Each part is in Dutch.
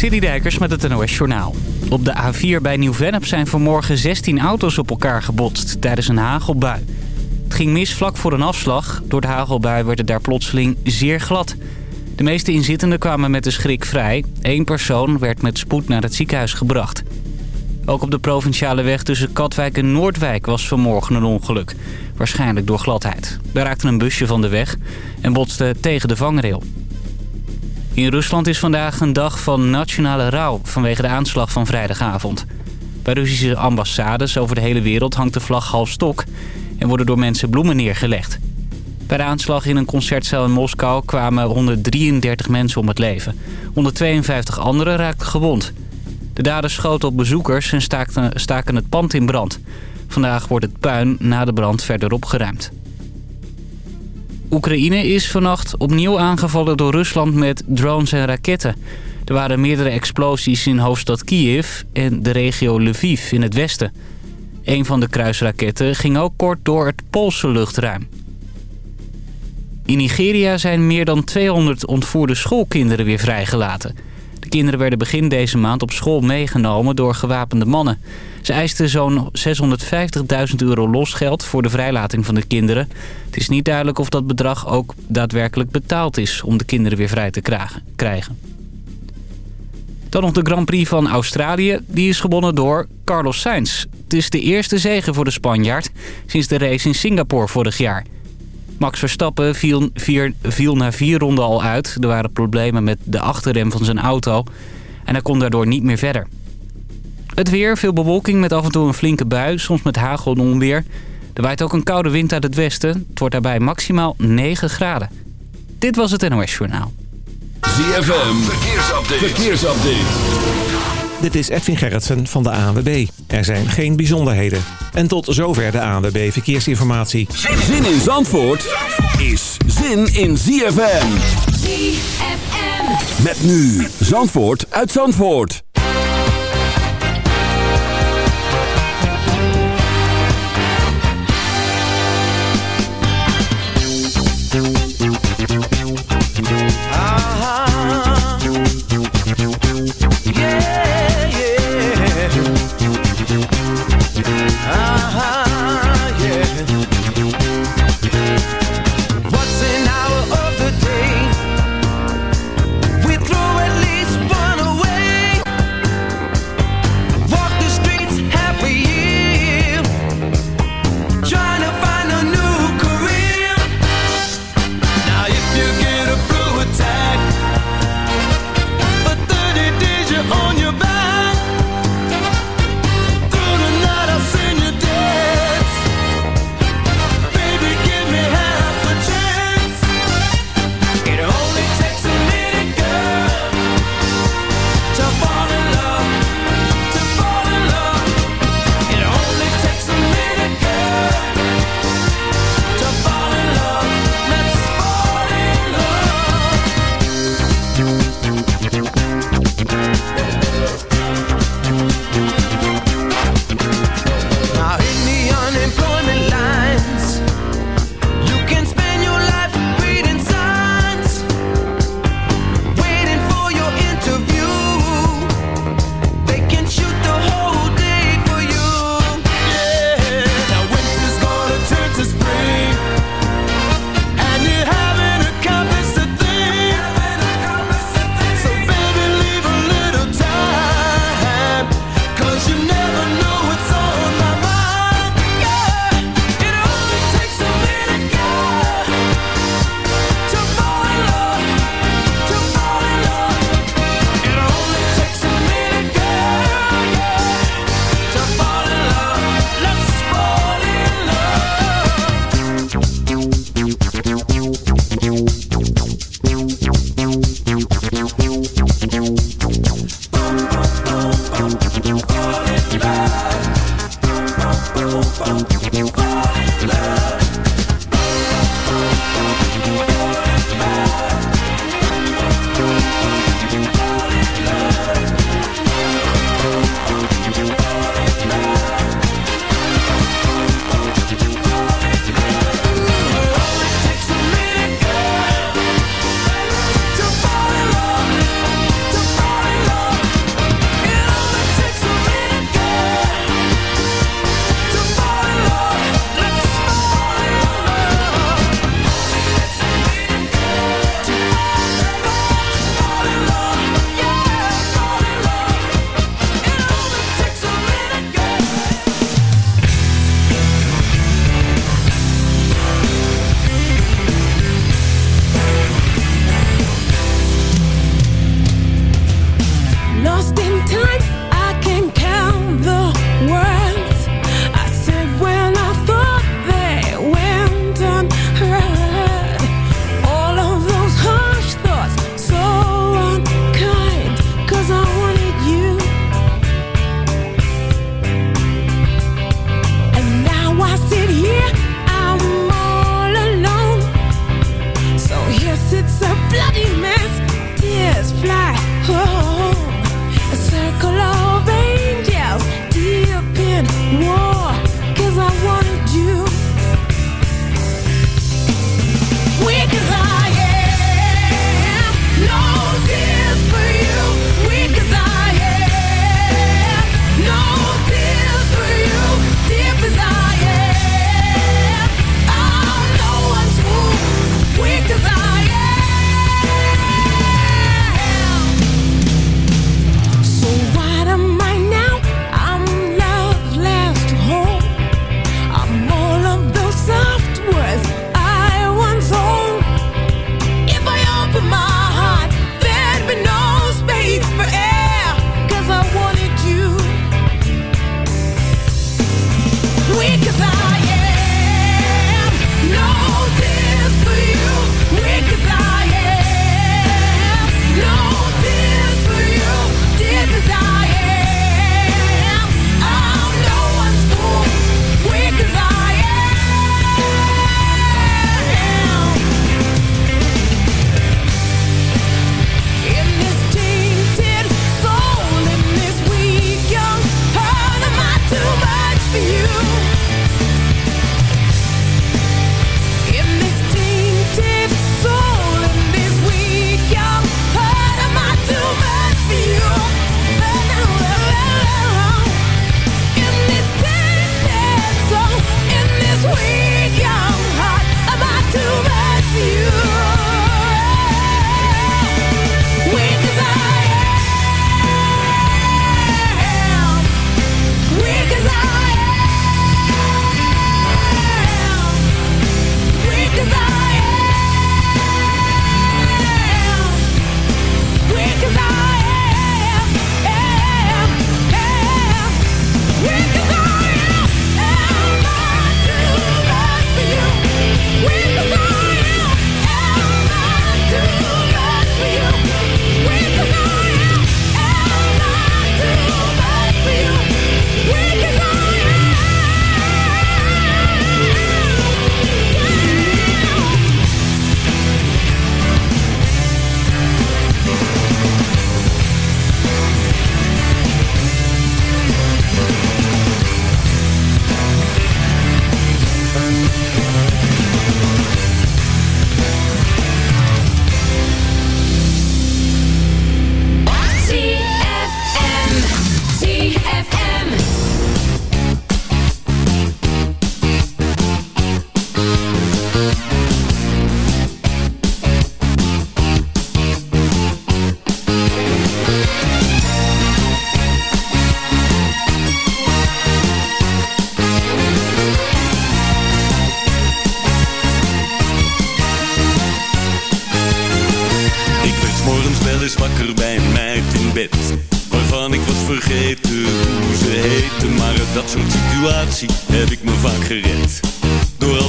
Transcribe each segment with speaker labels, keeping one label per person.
Speaker 1: Dijkers met het NOS Journaal. Op de A4 bij Nieuw-Vennep zijn vanmorgen 16 auto's op elkaar gebotst tijdens een hagelbui. Het ging mis vlak voor een afslag. Door de hagelbui werd het daar plotseling zeer glad. De meeste inzittenden kwamen met de schrik vrij. Eén persoon werd met spoed naar het ziekenhuis gebracht. Ook op de provinciale weg tussen Katwijk en Noordwijk was vanmorgen een ongeluk. Waarschijnlijk door gladheid. Daar raakte een busje van de weg en botste tegen de vangrail. In Rusland is vandaag een dag van nationale rouw vanwege de aanslag van vrijdagavond. Bij Russische ambassades over de hele wereld hangt de vlag half stok en worden door mensen bloemen neergelegd. Bij de aanslag in een concertzaal in Moskou kwamen 133 mensen om het leven. 152 anderen raakten gewond. De daders schoten op bezoekers en staken, staken het pand in brand. Vandaag wordt het puin na de brand verder opgeruimd. Oekraïne is vannacht opnieuw aangevallen door Rusland met drones en raketten. Er waren meerdere explosies in hoofdstad Kiev en de regio Lviv in het westen. Een van de kruisraketten ging ook kort door het Poolse luchtruim. In Nigeria zijn meer dan 200 ontvoerde schoolkinderen weer vrijgelaten. De kinderen werden begin deze maand op school meegenomen door gewapende mannen. Ze eisten zo'n 650.000 euro losgeld voor de vrijlating van de kinderen. Het is niet duidelijk of dat bedrag ook daadwerkelijk betaald is om de kinderen weer vrij te krijgen. Dan nog de Grand Prix van Australië. Die is gewonnen door Carlos Sainz. Het is de eerste zege voor de Spanjaard sinds de race in Singapore vorig jaar. Max Verstappen viel, na vier ronden al uit. Er waren problemen met de achterrem van zijn auto. En hij kon daardoor niet meer verder. Het weer, veel bewolking met af en toe een flinke bui, soms met hagel en onweer. Er waait ook een koude wind uit het westen. Het wordt daarbij maximaal 9 graden. Dit was het NOS Journaal.
Speaker 2: ZFM, verkeersupdate. verkeersupdate.
Speaker 3: Dit is Edwin Gerritsen van de ANWB. Er zijn geen bijzonderheden. En tot zover de ANWB Verkeersinformatie.
Speaker 2: Zin in Zandvoort is zin in ZFM.
Speaker 4: ZFM.
Speaker 2: Met nu Zandvoort uit Zandvoort.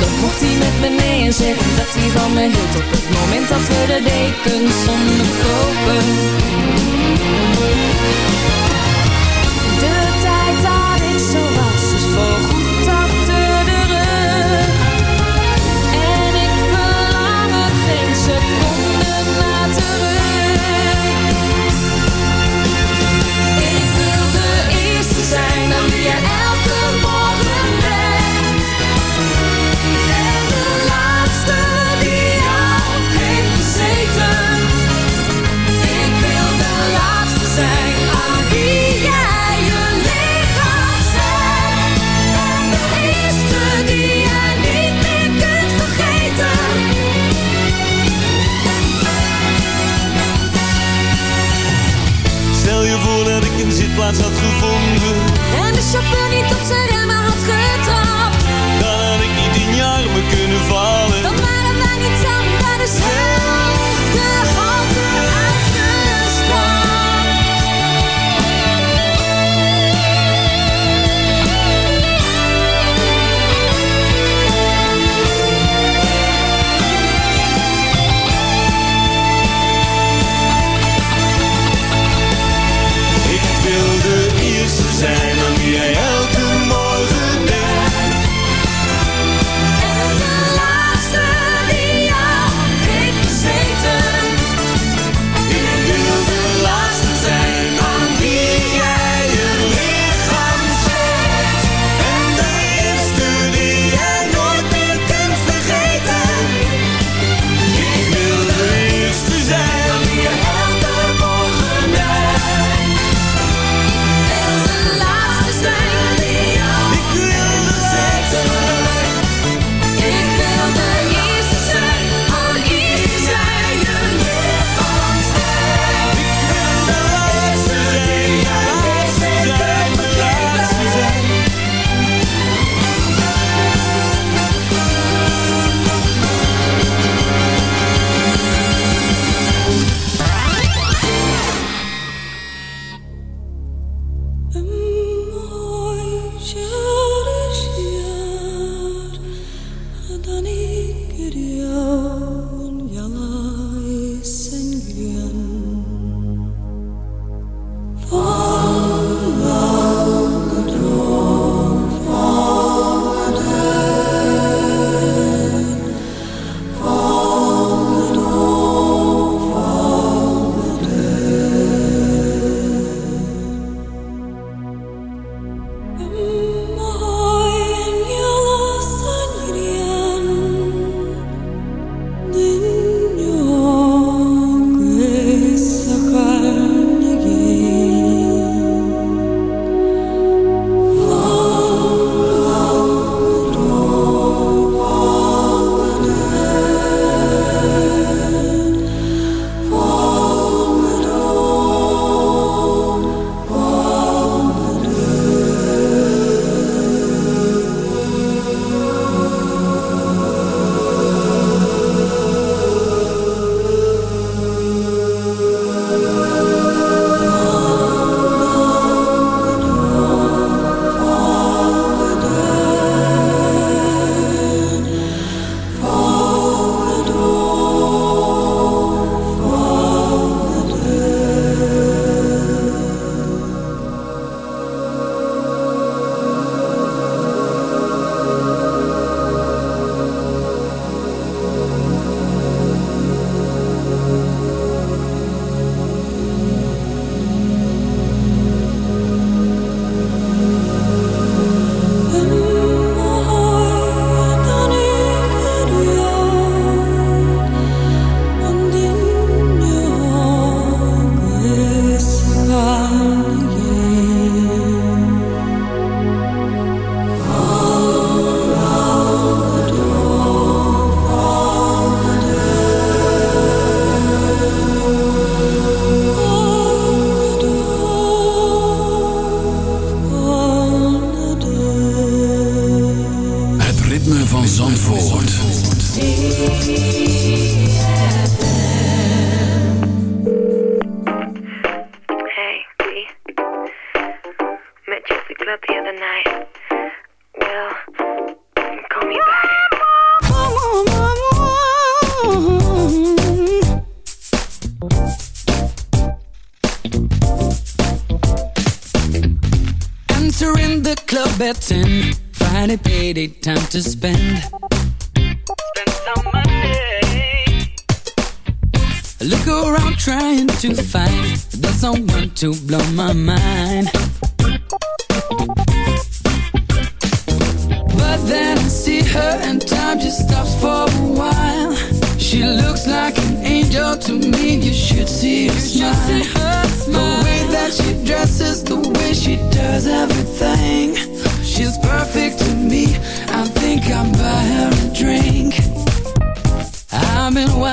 Speaker 5: dan mocht hij met me mee en zeggen dat hij van me hield Op het moment dat we de dekens onderkopen De tijd dat ik zo had gevonden En de chauffeur niet op zijn remmen had getrapt. Dan had ik niet in je armen kunnen vallen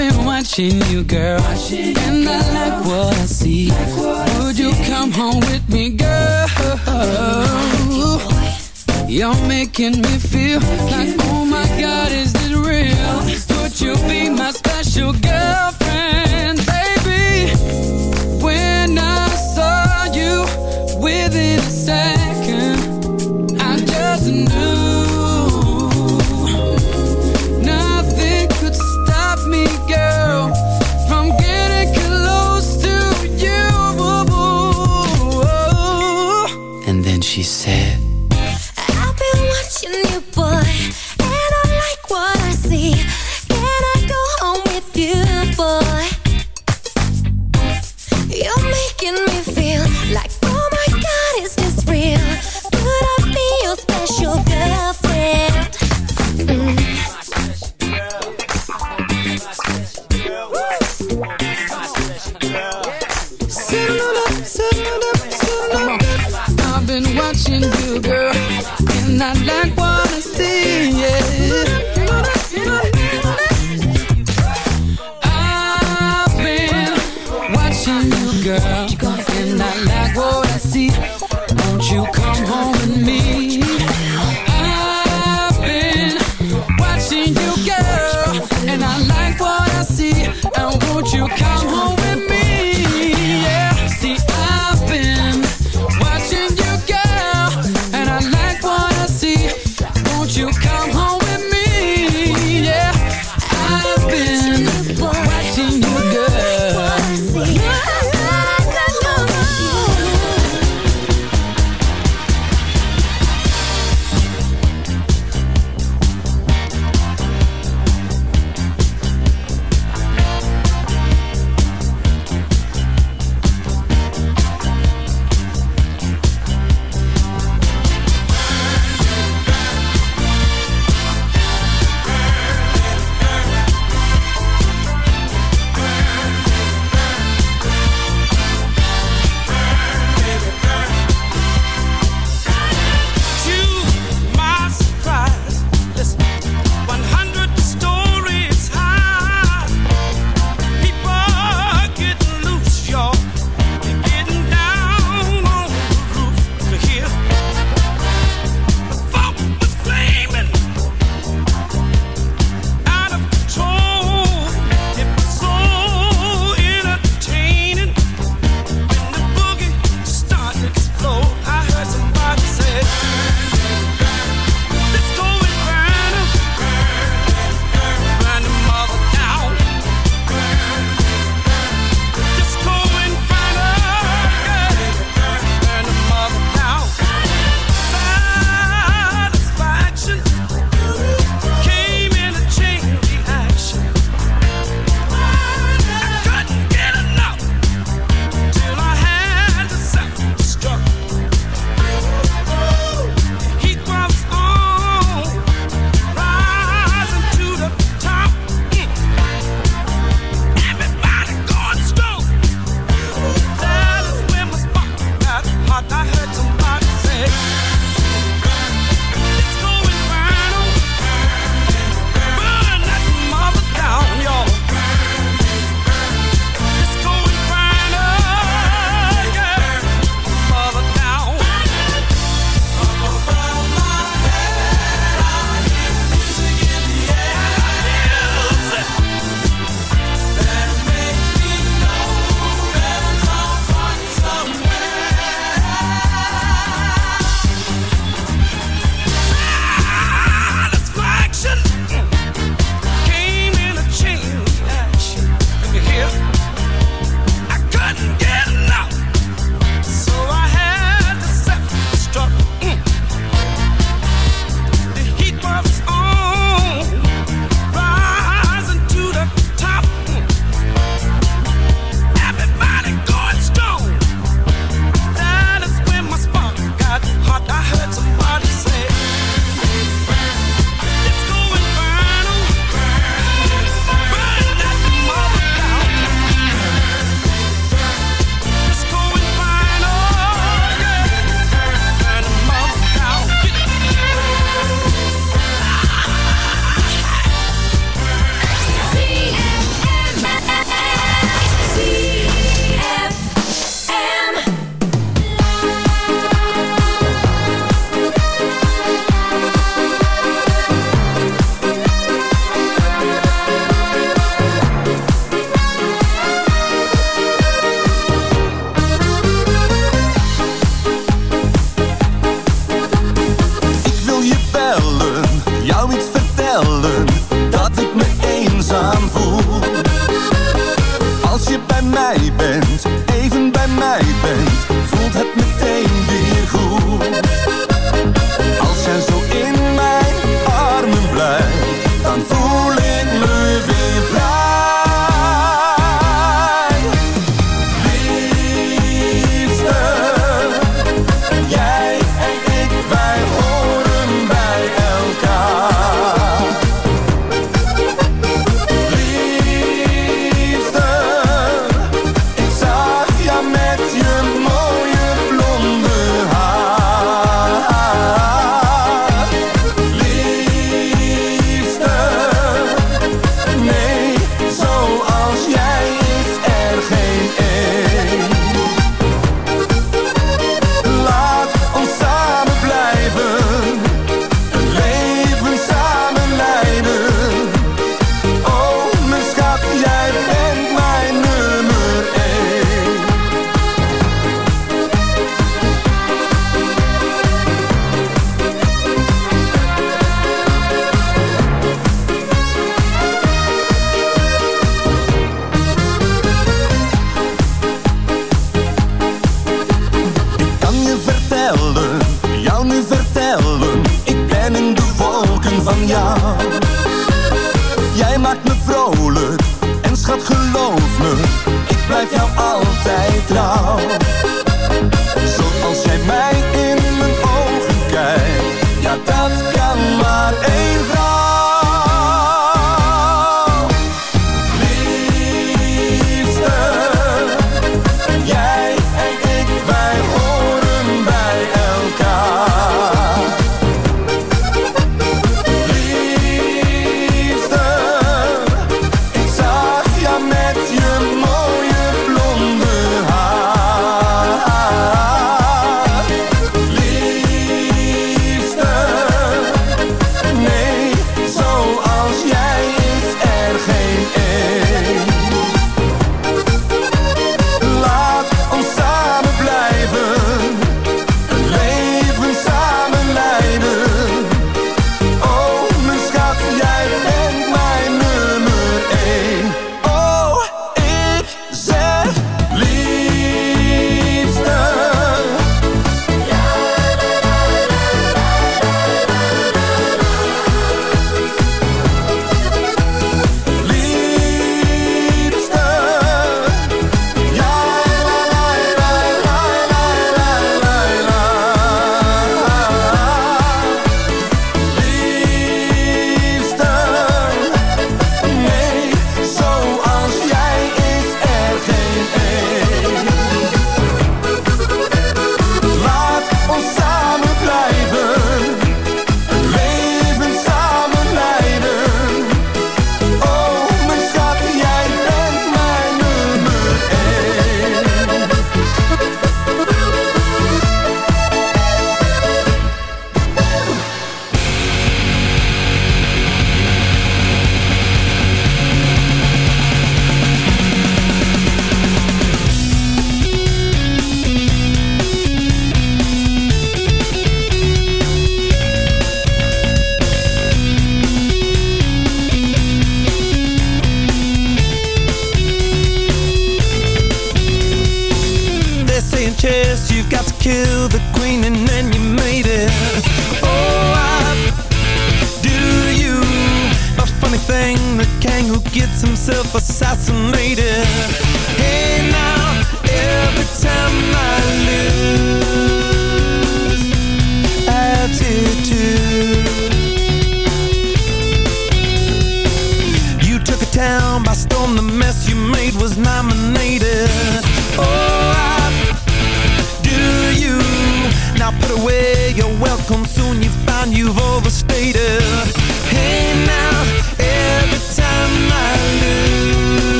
Speaker 5: Been watching you, girl, Watching and I like what I see. Would you come home with me, girl? You're making me feel like, oh my God, is this real? Would you be my special girlfriend,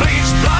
Speaker 6: Please fly.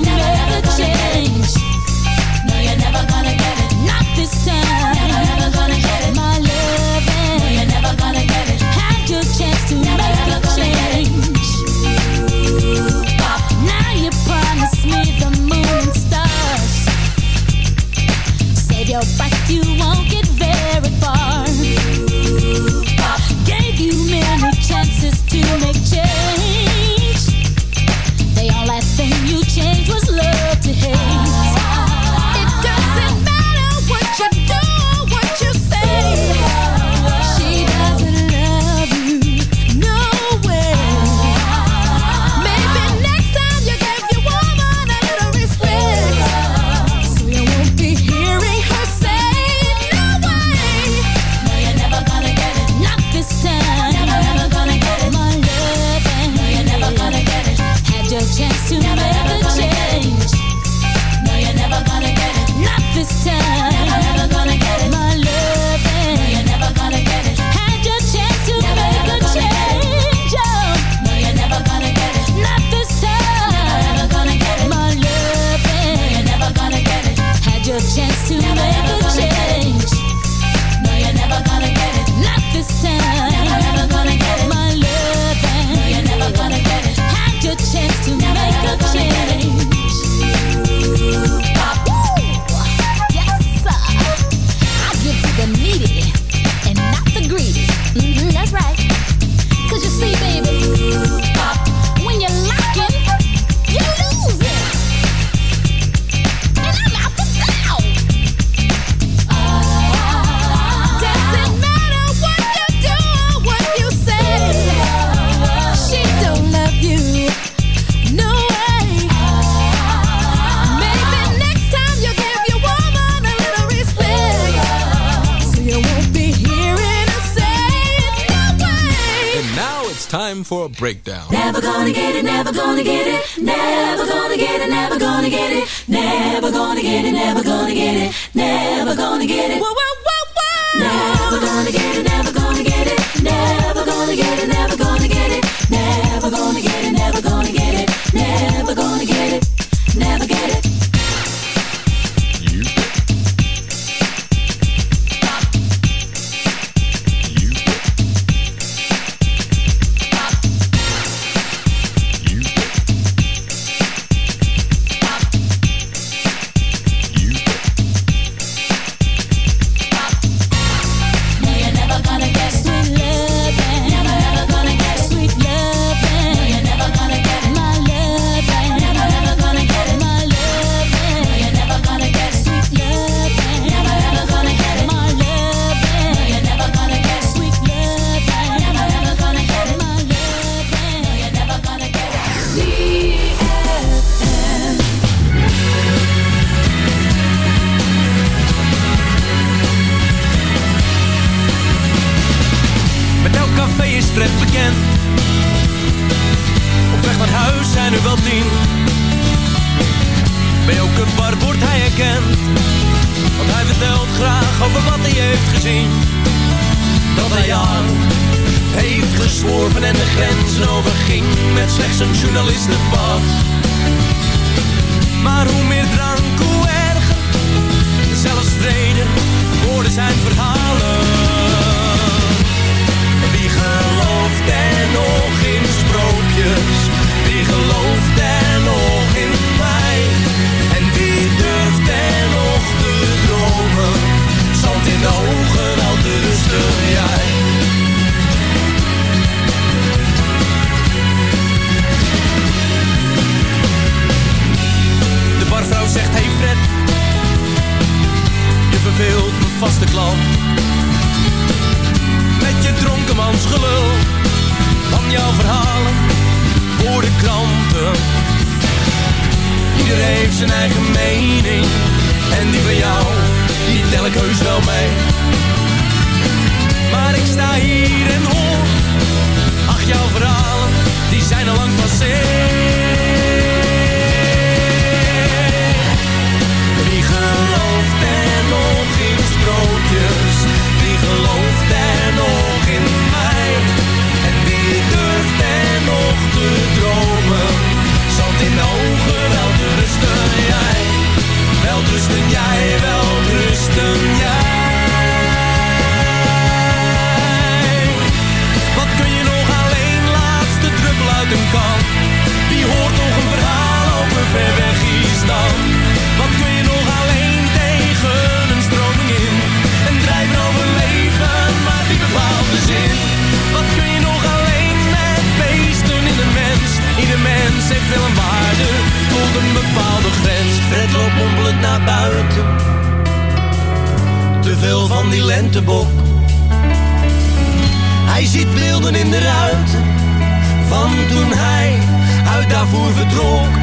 Speaker 7: vertrok.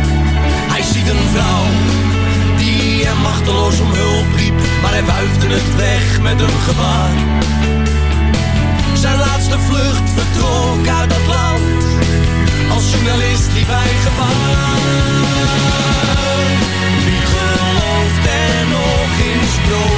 Speaker 7: Hij ziet een vrouw die hem machteloos om hulp riep, maar hij wuifde het weg met een gebaar. Zijn laatste vlucht vertrok uit dat land, als journalist die hij gevaar. Wie gelooft er nog in
Speaker 8: sprook?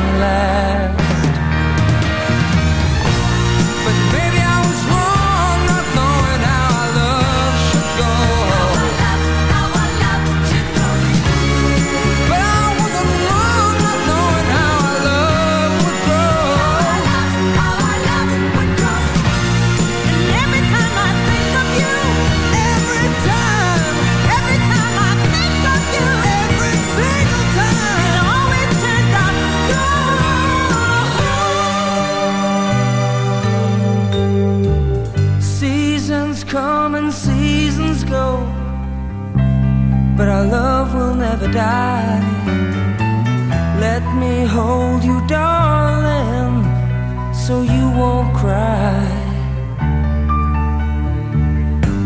Speaker 8: never die. Let me hold you, darling, so you won't cry.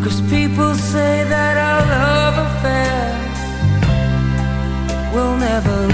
Speaker 8: Cause people say that our love affair will never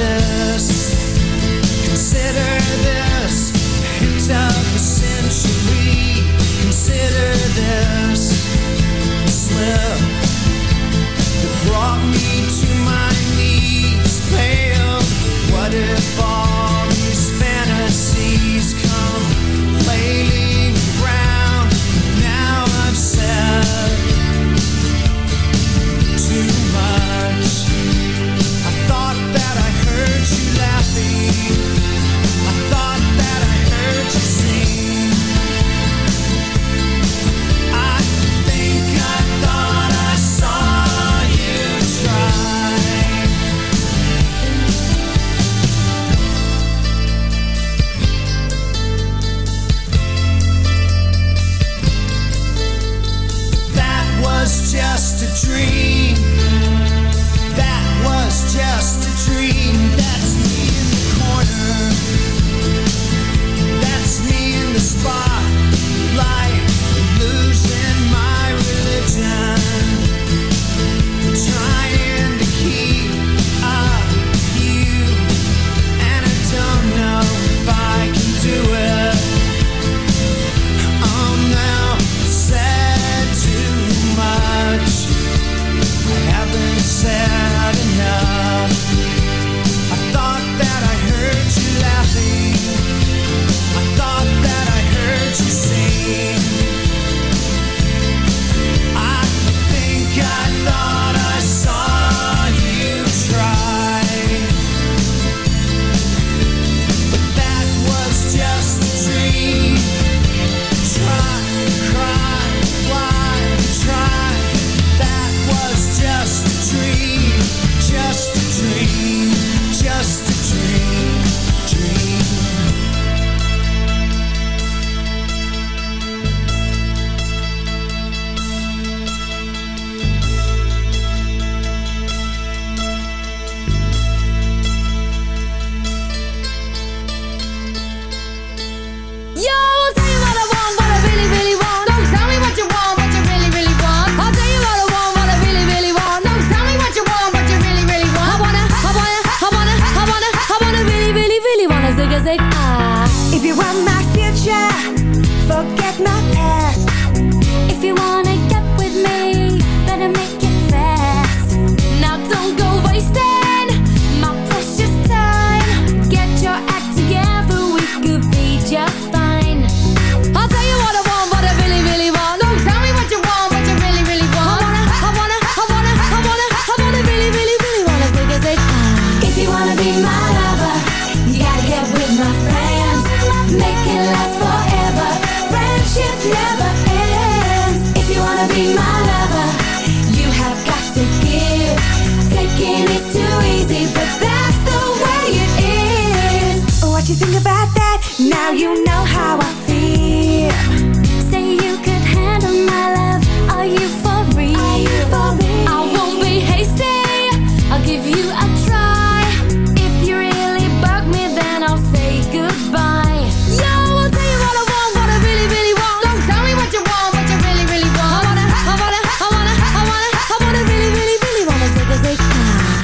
Speaker 8: this.
Speaker 9: Consider this hint of the century. Consider